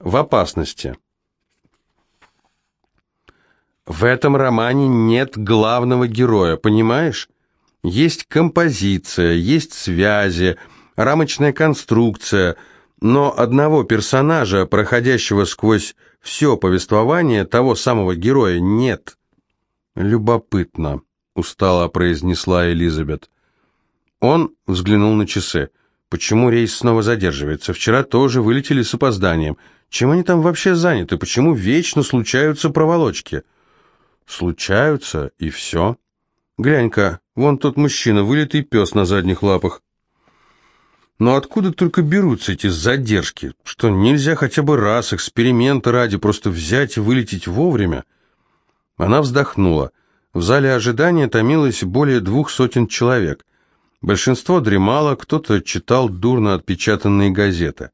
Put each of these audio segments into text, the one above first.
в опасности. В этом романе нет главного героя, понимаешь? Есть композиция, есть связи, рамочная конструкция, но одного персонажа, проходящего сквозь все повествование, того самого героя нет. Любопытно, устало произнесла Элизабет. Он взглянул на часы. Почему рейс снова задерживается? Вчера тоже вылетели с опозданием. Чем они там вообще заняты? Почему вечно случаются проволочки? Случаются, и все. Глянь-ка, вон тот мужчина, вылитый пес на задних лапах. Но откуда только берутся эти задержки? Что, нельзя хотя бы раз, эксперимента ради, просто взять и вылететь вовремя? Она вздохнула. В зале ожидания томилось более двух сотен человек. Большинство дремало, кто-то читал дурно отпечатанные газеты.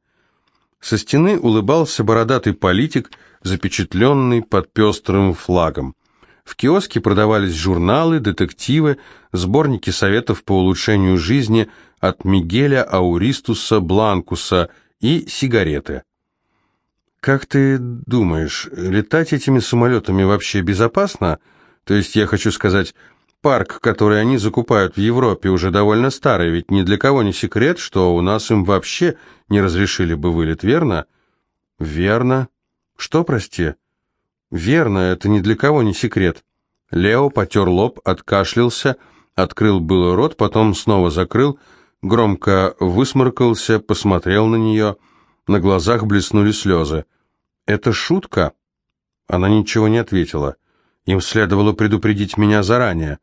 Со стены улыбался бородатый политик, запечатленный под пестрым флагом. В киоске продавались журналы, детективы, сборники советов по улучшению жизни от Мигеля Ауристуса Бланкуса и сигареты. «Как ты думаешь, летать этими самолетами вообще безопасно? То есть, я хочу сказать, парк, который они закупают в Европе, уже довольно старый, ведь ни для кого не секрет, что у нас им вообще не разрешили бы вылет, верно? Верно. Что, прости? Верно, это ни для кого не секрет. Лео потер лоб, откашлялся, открыл было рот, потом снова закрыл, громко высморкался, посмотрел на нее. На глазах блеснули слезы. «Это шутка?» Она ничего не ответила. Им следовало предупредить меня заранее.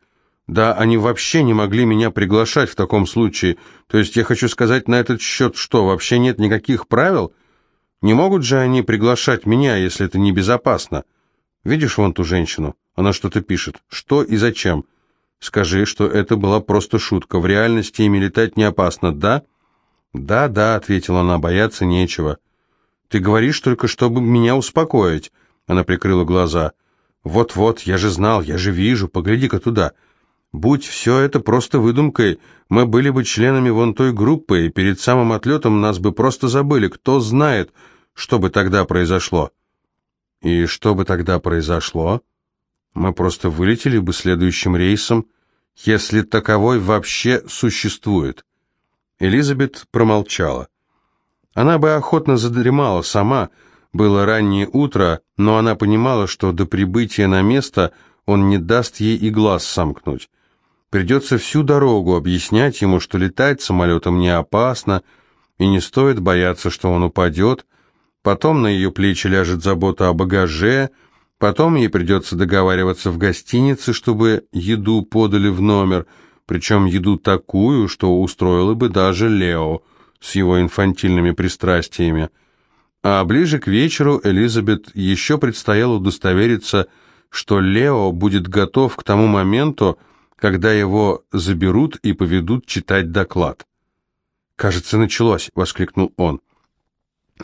Да, они вообще не могли меня приглашать в таком случае. То есть я хочу сказать на этот счет, что вообще нет никаких правил? Не могут же они приглашать меня, если это небезопасно? Видишь вон ту женщину? Она что-то пишет. Что и зачем? Скажи, что это была просто шутка. В реальности ими летать не опасно, да? Да, да, ответила она, бояться нечего. Ты говоришь только, чтобы меня успокоить. Она прикрыла глаза. Вот-вот, я же знал, я же вижу, погляди-ка туда. Будь все это просто выдумкой, мы были бы членами вон той группы, и перед самым отлетом нас бы просто забыли. Кто знает, что бы тогда произошло? И что бы тогда произошло? Мы просто вылетели бы следующим рейсом, если таковой вообще существует. Элизабет промолчала. Она бы охотно задремала сама, было раннее утро, но она понимала, что до прибытия на место он не даст ей и глаз сомкнуть. Придется всю дорогу объяснять ему, что летать самолетом не опасно, и не стоит бояться, что он упадет. Потом на ее плечи ляжет забота о багаже, потом ей придется договариваться в гостинице, чтобы еду подали в номер, причем еду такую, что устроила бы даже Лео с его инфантильными пристрастиями. А ближе к вечеру Элизабет еще предстояло удостовериться, что Лео будет готов к тому моменту, когда его заберут и поведут читать доклад. «Кажется, началось!» — воскликнул он.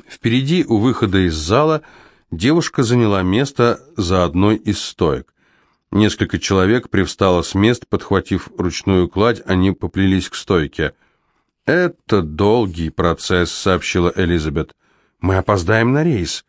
Впереди, у выхода из зала, девушка заняла место за одной из стоек. Несколько человек привстало с мест, подхватив ручную кладь, они поплелись к стойке. «Это долгий процесс», — сообщила Элизабет. «Мы опоздаем на рейс.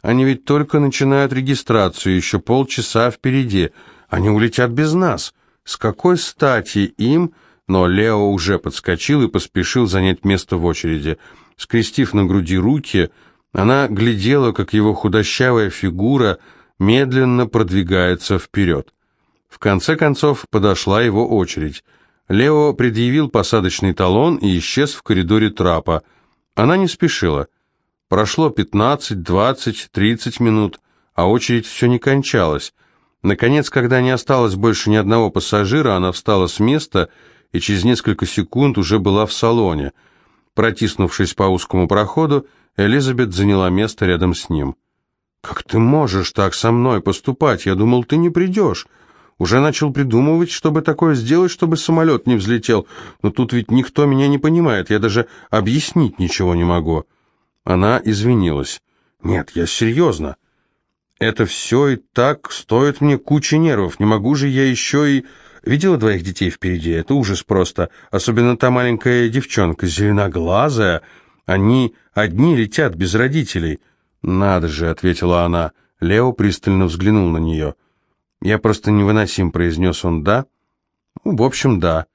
Они ведь только начинают регистрацию, еще полчаса впереди. Они улетят без нас. С какой стати им... Но Лео уже подскочил и поспешил занять место в очереди. Скрестив на груди руки, она глядела, как его худощавая фигура медленно продвигается вперед. В конце концов подошла его очередь. Лео предъявил посадочный талон и исчез в коридоре трапа. Она не спешила. Прошло 15, 20, 30 минут, а очередь все не кончалась. Наконец, когда не осталось больше ни одного пассажира, она встала с места и через несколько секунд уже была в салоне. Протиснувшись по узкому проходу, Элизабет заняла место рядом с ним. «Как ты можешь так со мной поступать? Я думал, ты не придешь. Уже начал придумывать, чтобы такое сделать, чтобы самолет не взлетел. Но тут ведь никто меня не понимает, я даже объяснить ничего не могу». Она извинилась. «Нет, я серьезно. Это все и так стоит мне кучи нервов. Не могу же я еще и... Видела двоих детей впереди? Это ужас просто. Особенно та маленькая девчонка, зеленоглазая. Они одни летят без родителей. «Надо же», — ответила она. Лео пристально взглянул на нее. «Я просто невыносим», — произнес он. «Да?» «Ну, «В общем, да.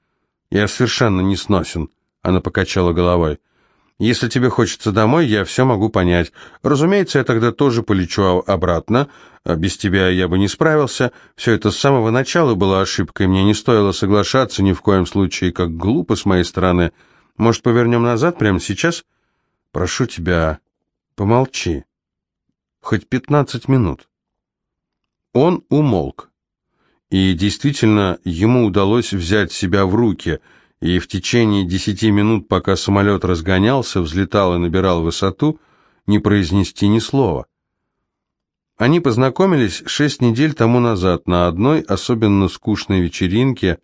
Я совершенно не сносен», — она покачала головой. «Если тебе хочется домой, я все могу понять. Разумеется, я тогда тоже полечу обратно. А без тебя я бы не справился. Все это с самого начала было ошибкой. Мне не стоило соглашаться ни в коем случае, как глупо с моей стороны. Может, повернем назад прямо сейчас? Прошу тебя, помолчи. Хоть пятнадцать минут». Он умолк. И действительно, ему удалось взять себя в руки — и в течение десяти минут, пока самолет разгонялся, взлетал и набирал высоту, не произнести ни слова. Они познакомились шесть недель тому назад на одной особенно скучной вечеринке,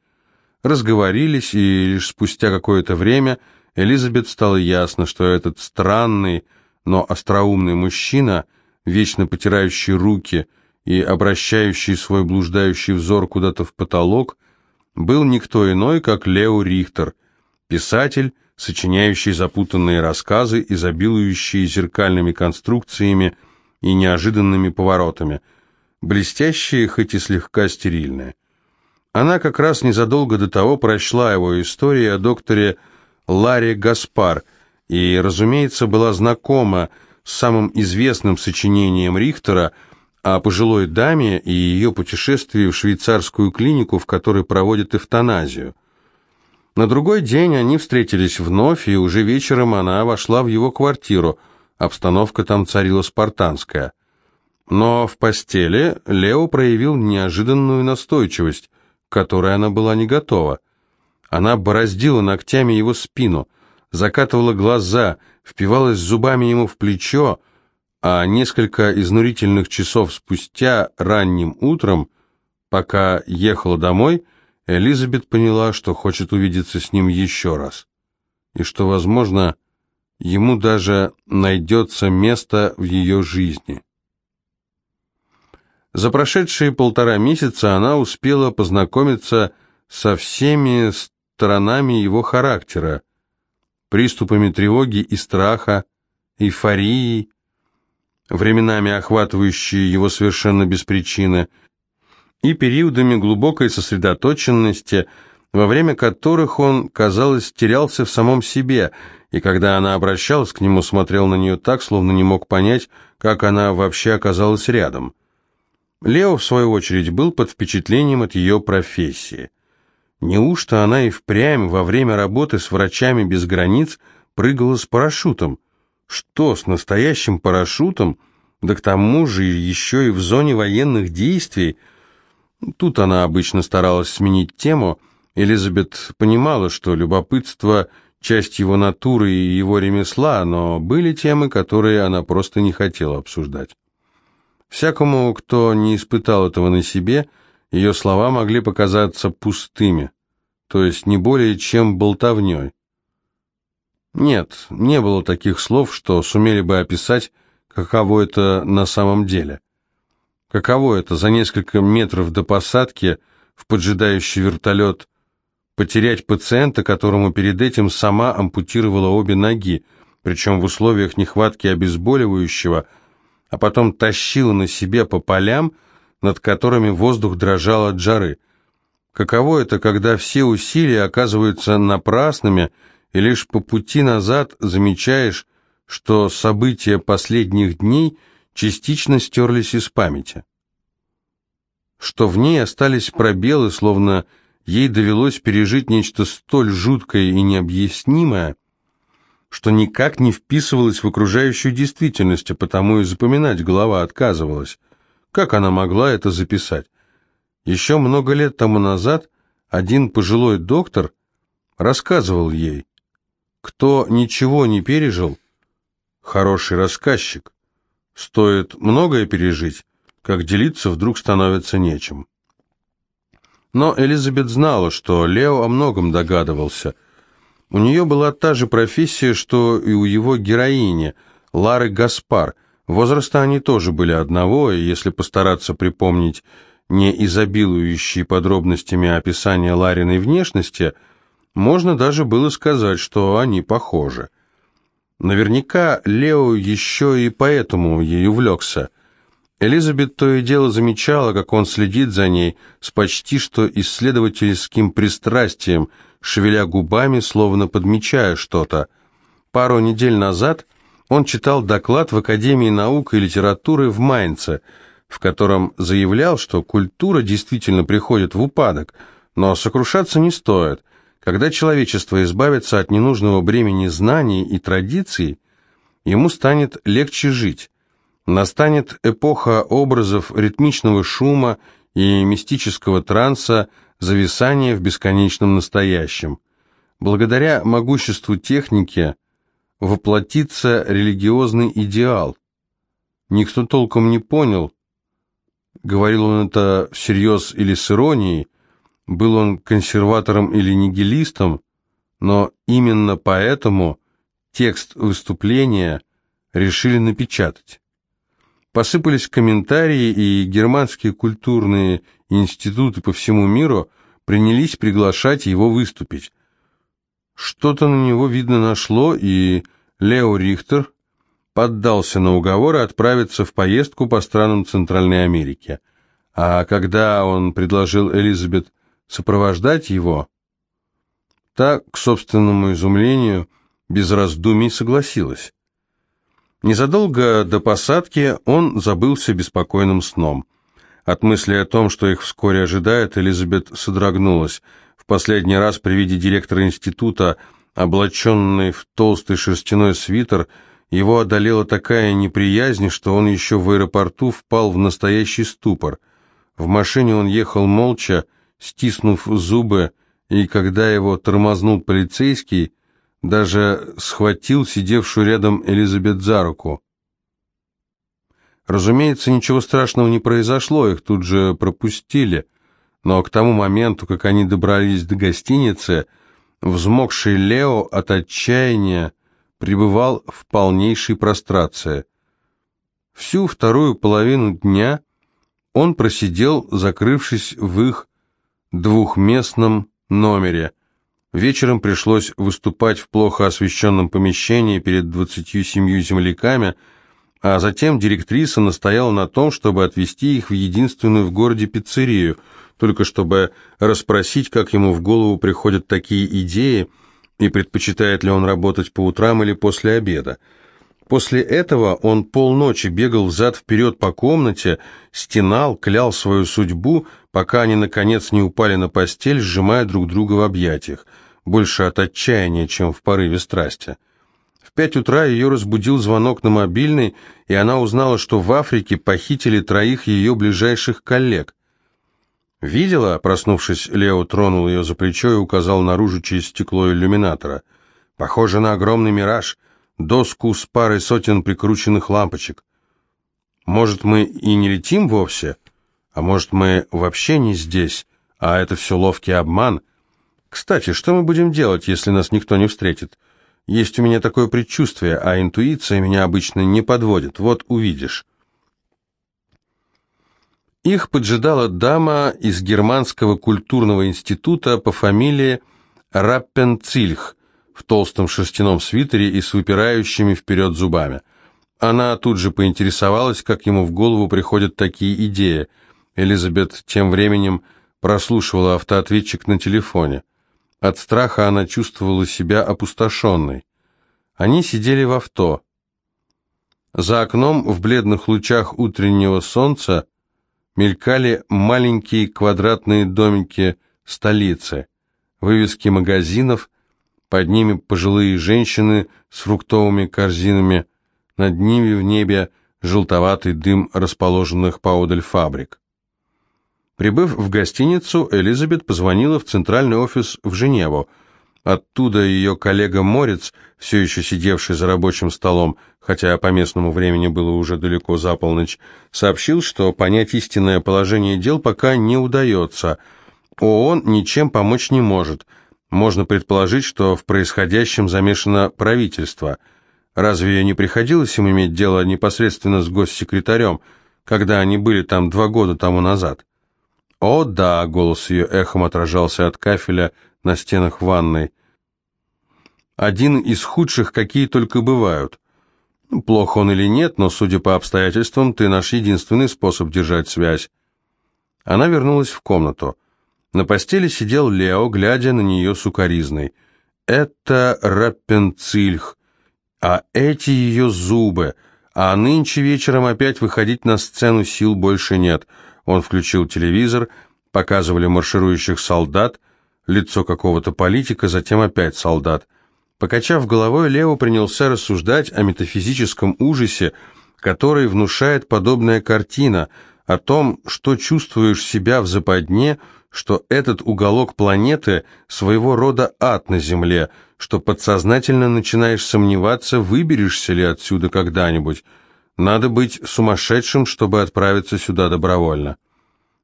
разговорились, и лишь спустя какое-то время Элизабет стало ясно, что этот странный, но остроумный мужчина, вечно потирающий руки и обращающий свой блуждающий взор куда-то в потолок, был никто иной, как Лео Рихтер, писатель, сочиняющий запутанные рассказы, изобилующие зеркальными конструкциями и неожиданными поворотами, блестящие, хоть и слегка стерильные. Она как раз незадолго до того прочла его историю о докторе Ларе Гаспар и, разумеется, была знакома с самым известным сочинением Рихтера – о пожилой даме и ее путешествии в швейцарскую клинику, в которой проводят эвтаназию. На другой день они встретились вновь, и уже вечером она вошла в его квартиру. Обстановка там царила спартанская. Но в постели Лео проявил неожиданную настойчивость, к которой она была не готова. Она бороздила ногтями его спину, закатывала глаза, впивалась зубами ему в плечо, а несколько изнурительных часов спустя, ранним утром, пока ехала домой, Элизабет поняла, что хочет увидеться с ним еще раз, и что, возможно, ему даже найдется место в ее жизни. За прошедшие полтора месяца она успела познакомиться со всеми сторонами его характера, приступами тревоги и страха, эйфорией, временами охватывающие его совершенно без причины, и периодами глубокой сосредоточенности, во время которых он, казалось, терялся в самом себе, и когда она обращалась к нему, смотрел на нее так, словно не мог понять, как она вообще оказалась рядом. Лео, в свою очередь, был под впечатлением от ее профессии. Неужто она и впрямь во время работы с врачами без границ прыгала с парашютом? Что, с настоящим парашютом? Да к тому же еще и в зоне военных действий. Тут она обычно старалась сменить тему. Элизабет понимала, что любопытство – часть его натуры и его ремесла, но были темы, которые она просто не хотела обсуждать. Всякому, кто не испытал этого на себе, ее слова могли показаться пустыми, то есть не более чем болтовней. Нет, не было таких слов, что сумели бы описать, каково это на самом деле. Каково это за несколько метров до посадки в поджидающий вертолет потерять пациента, которому перед этим сама ампутировала обе ноги, причем в условиях нехватки обезболивающего, а потом тащила на себе по полям, над которыми воздух дрожал от жары. Каково это, когда все усилия оказываются напрасными, и лишь по пути назад замечаешь, что события последних дней частично стерлись из памяти. Что в ней остались пробелы, словно ей довелось пережить нечто столь жуткое и необъяснимое, что никак не вписывалось в окружающую действительность, а потому и запоминать голова отказывалась. Как она могла это записать? Еще много лет тому назад один пожилой доктор рассказывал ей, кто ничего не пережил, хороший рассказчик. Стоит многое пережить, как делиться вдруг становится нечем. Но Элизабет знала, что Лео о многом догадывался. У нее была та же профессия, что и у его героини, Лары Гаспар. Возраста они тоже были одного, и если постараться припомнить не изобилующие подробностями описания Лариной внешности – можно даже было сказать, что они похожи. Наверняка Лео еще и поэтому ей увлекся. Элизабет то и дело замечала, как он следит за ней с почти что исследовательским пристрастием, шевеля губами, словно подмечая что-то. Пару недель назад он читал доклад в Академии наук и литературы в Майнце, в котором заявлял, что культура действительно приходит в упадок, но сокрушаться не стоит – когда человечество избавится от ненужного бремени знаний и традиций, ему станет легче жить. Настанет эпоха образов ритмичного шума и мистического транса, зависания в бесконечном настоящем. Благодаря могуществу техники воплотится религиозный идеал. Никто толком не понял, говорил он это всерьез или с иронией, был он консерватором или нигилистом, но именно поэтому текст выступления решили напечатать. Посыпались комментарии, и германские культурные институты по всему миру принялись приглашать его выступить. Что-то на него, видно, нашло, и Лео Рихтер поддался на уговоры отправиться в поездку по странам Центральной Америки. А когда он предложил Элизабет сопровождать его, та, к собственному изумлению, без раздумий согласилась. Незадолго до посадки он забылся беспокойным сном. От мысли о том, что их вскоре ожидает, Элизабет содрогнулась. В последний раз при виде директора института, облаченный в толстый шерстяной свитер, его одолела такая неприязнь, что он еще в аэропорту впал в настоящий ступор. В машине он ехал молча, стиснув зубы, и когда его тормознул полицейский, даже схватил сидевшую рядом Элизабет за руку. Разумеется, ничего страшного не произошло, их тут же пропустили, но к тому моменту, как они добрались до гостиницы, взмокший Лео от отчаяния пребывал в полнейшей прострации. Всю вторую половину дня он просидел, закрывшись в их двухместном номере. Вечером пришлось выступать в плохо освещенном помещении перед двадцатью семью земляками, а затем директриса настояла на том, чтобы отвезти их в единственную в городе пиццерию, только чтобы расспросить, как ему в голову приходят такие идеи и предпочитает ли он работать по утрам или после обеда. После этого он полночи бегал взад-вперед по комнате, стенал, клял свою судьбу, пока они, наконец, не упали на постель, сжимая друг друга в объятиях, больше от отчаяния, чем в порыве страсти. В пять утра ее разбудил звонок на мобильный, и она узнала, что в Африке похитили троих ее ближайших коллег. «Видела?» – проснувшись, Лео тронул ее за плечо и указал наружу через стекло иллюминатора. «Похоже на огромный мираж» доску с парой сотен прикрученных лампочек. Может, мы и не летим вовсе? А может, мы вообще не здесь, а это все ловкий обман? Кстати, что мы будем делать, если нас никто не встретит? Есть у меня такое предчувствие, а интуиция меня обычно не подводит. Вот увидишь. Их поджидала дама из Германского культурного института по фамилии Раппенцильх – в толстом шерстяном свитере и с выпирающими вперед зубами. Она тут же поинтересовалась, как ему в голову приходят такие идеи. Элизабет тем временем прослушивала автоответчик на телефоне. От страха она чувствовала себя опустошенной. Они сидели в авто. За окном в бледных лучах утреннего солнца мелькали маленькие квадратные домики столицы, вывески магазинов, под ними пожилые женщины с фруктовыми корзинами, над ними в небе желтоватый дым расположенных поодаль фабрик. Прибыв в гостиницу, Элизабет позвонила в центральный офис в Женеву. Оттуда ее коллега Морец, все еще сидевший за рабочим столом, хотя по местному времени было уже далеко за полночь, сообщил, что понять истинное положение дел пока не удается. ООН ничем помочь не может – можно предположить, что в происходящем замешано правительство. Разве не приходилось им иметь дело непосредственно с госсекретарем, когда они были там два года тому назад? «О, да!» — голос ее эхом отражался от кафеля на стенах ванной. Один из худших, какие только бывают. Ну, плохо он или нет, но, судя по обстоятельствам, ты наш единственный способ держать связь. Она вернулась в комнату. На постели сидел Лео, глядя на нее сукоризной. Это Раппенцильх, а эти ее зубы. А нынче вечером опять выходить на сцену сил больше нет. Он включил телевизор, показывали марширующих солдат, лицо какого-то политика, затем опять солдат. Покачав головой, Лео принялся рассуждать о метафизическом ужасе, который внушает подобная картина, о том, что чувствуешь себя в западне, что этот уголок планеты своего рода ад на Земле, что подсознательно начинаешь сомневаться, выберешься ли отсюда когда-нибудь. Надо быть сумасшедшим, чтобы отправиться сюда добровольно.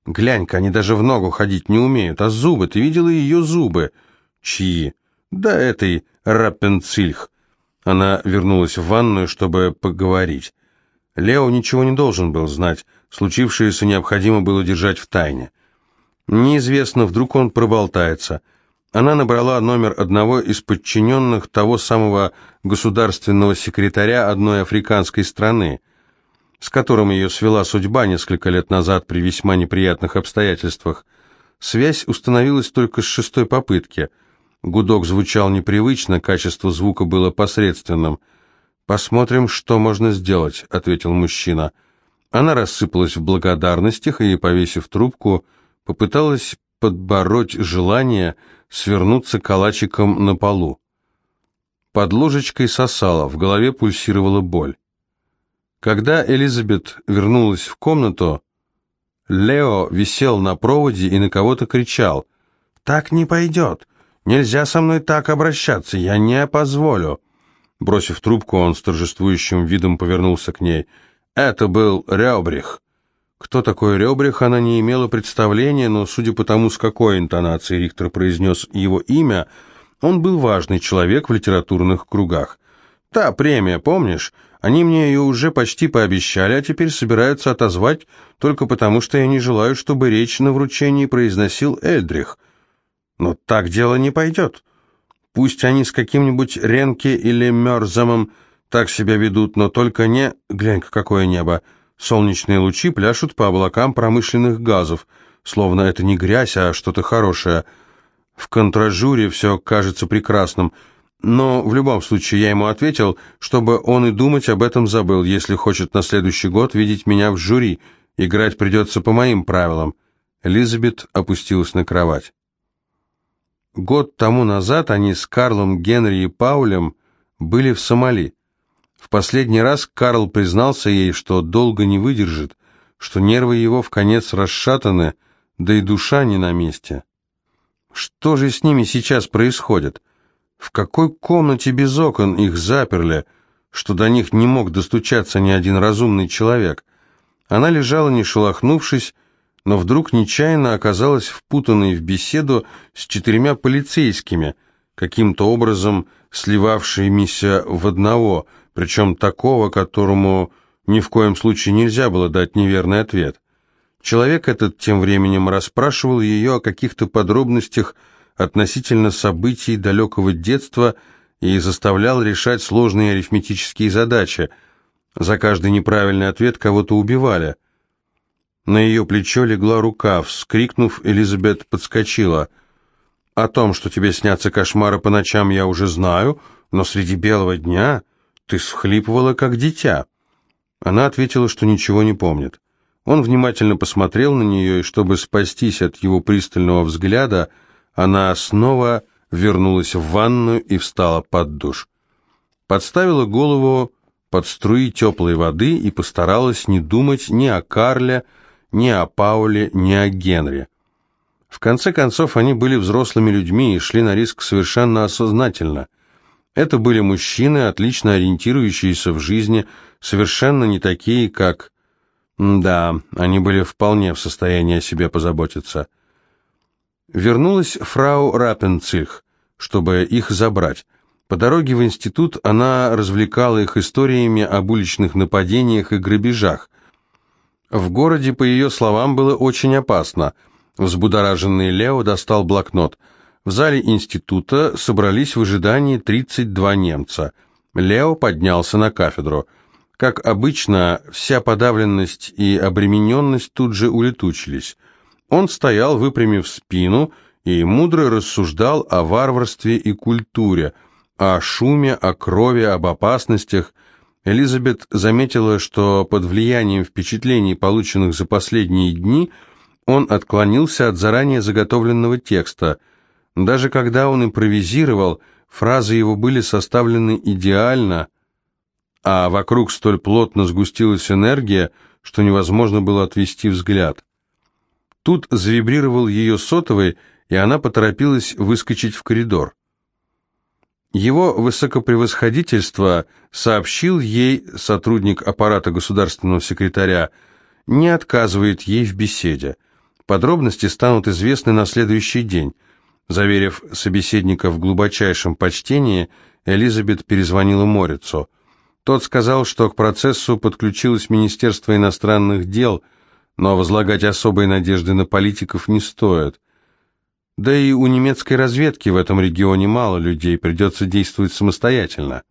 Глянь-ка, они даже в ногу ходить не умеют, а зубы, ты видела ее зубы? Чьи? Да этой Раппенцильх. Она вернулась в ванную, чтобы поговорить. Лео ничего не должен был знать, случившееся необходимо было держать в тайне. Неизвестно, вдруг он проболтается. Она набрала номер одного из подчиненных того самого государственного секретаря одной африканской страны, с которым ее свела судьба несколько лет назад при весьма неприятных обстоятельствах. Связь установилась только с шестой попытки. Гудок звучал непривычно, качество звука было посредственным. «Посмотрим, что можно сделать», — ответил мужчина. Она рассыпалась в благодарностях и, повесив трубку, — попыталась подбороть желание свернуться калачиком на полу. Под ложечкой сосала, в голове пульсировала боль. Когда Элизабет вернулась в комнату, Лео висел на проводе и на кого-то кричал. «Так не пойдет! Нельзя со мной так обращаться! Я не позволю!» Бросив трубку, он с торжествующим видом повернулся к ней. «Это был Ребрих!» Кто такой Ребрих, она не имела представления, но, судя по тому, с какой интонацией Рихтер произнес его имя, он был важный человек в литературных кругах. «Та премия, помнишь? Они мне ее уже почти пообещали, а теперь собираются отозвать только потому, что я не желаю, чтобы речь на вручении произносил Эльдрих. Но так дело не пойдет. Пусть они с каким-нибудь Ренке или Мерзамом так себя ведут, но только не... Глянь-ка, какое небо!» Солнечные лучи пляшут по облакам промышленных газов, словно это не грязь, а что-то хорошее. В контражуре все кажется прекрасным, но в любом случае я ему ответил, чтобы он и думать об этом забыл, если хочет на следующий год видеть меня в жюри. Играть придется по моим правилам. Элизабет опустилась на кровать. Год тому назад они с Карлом Генри и Паулем были в Сомали. В последний раз Карл признался ей, что долго не выдержит, что нервы его в конец расшатаны, да и душа не на месте. Что же с ними сейчас происходит? В какой комнате без окон их заперли, что до них не мог достучаться ни один разумный человек? Она лежала, не шелохнувшись, но вдруг нечаянно оказалась впутанной в беседу с четырьмя полицейскими, каким-то образом сливавшимися в одного – причем такого, которому ни в коем случае нельзя было дать неверный ответ. Человек этот тем временем расспрашивал ее о каких-то подробностях относительно событий далекого детства и заставлял решать сложные арифметические задачи. За каждый неправильный ответ кого-то убивали. На ее плечо легла рука, вскрикнув, Элизабет подскочила. «О том, что тебе снятся кошмары по ночам, я уже знаю, но среди белого дня...» Ты схлипывала, как дитя». Она ответила, что ничего не помнит. Он внимательно посмотрел на нее, и чтобы спастись от его пристального взгляда, она снова вернулась в ванную и встала под душ. Подставила голову под струи теплой воды и постаралась не думать ни о Карле, ни о Пауле, ни о Генри. В конце концов, они были взрослыми людьми и шли на риск совершенно осознательно. Это были мужчины, отлично ориентирующиеся в жизни, совершенно не такие, как... Да, они были вполне в состоянии о себе позаботиться. Вернулась фрау Раппенцильх, чтобы их забрать. По дороге в институт она развлекала их историями об уличных нападениях и грабежах. В городе, по ее словам, было очень опасно. Взбудораженный Лео достал блокнот – В зале института собрались в ожидании 32 немца. Лео поднялся на кафедру. Как обычно, вся подавленность и обремененность тут же улетучились. Он стоял, выпрямив спину, и мудро рассуждал о варварстве и культуре, о шуме, о крови, об опасностях. Элизабет заметила, что под влиянием впечатлений, полученных за последние дни, он отклонился от заранее заготовленного текста. Даже когда он импровизировал, фразы его были составлены идеально, а вокруг столь плотно сгустилась энергия, что невозможно было отвести взгляд. Тут завибрировал ее сотовый, и она поторопилась выскочить в коридор. Его высокопревосходительство сообщил ей сотрудник аппарата государственного секретаря, не отказывает ей в беседе. Подробности станут известны на следующий день. Заверив собеседника в глубочайшем почтении, Элизабет перезвонила Морицу. Тот сказал, что к процессу подключилось Министерство иностранных дел – но возлагать особые надежды на политиков не стоит. Да и у немецкой разведки в этом регионе мало людей, придется действовать самостоятельно.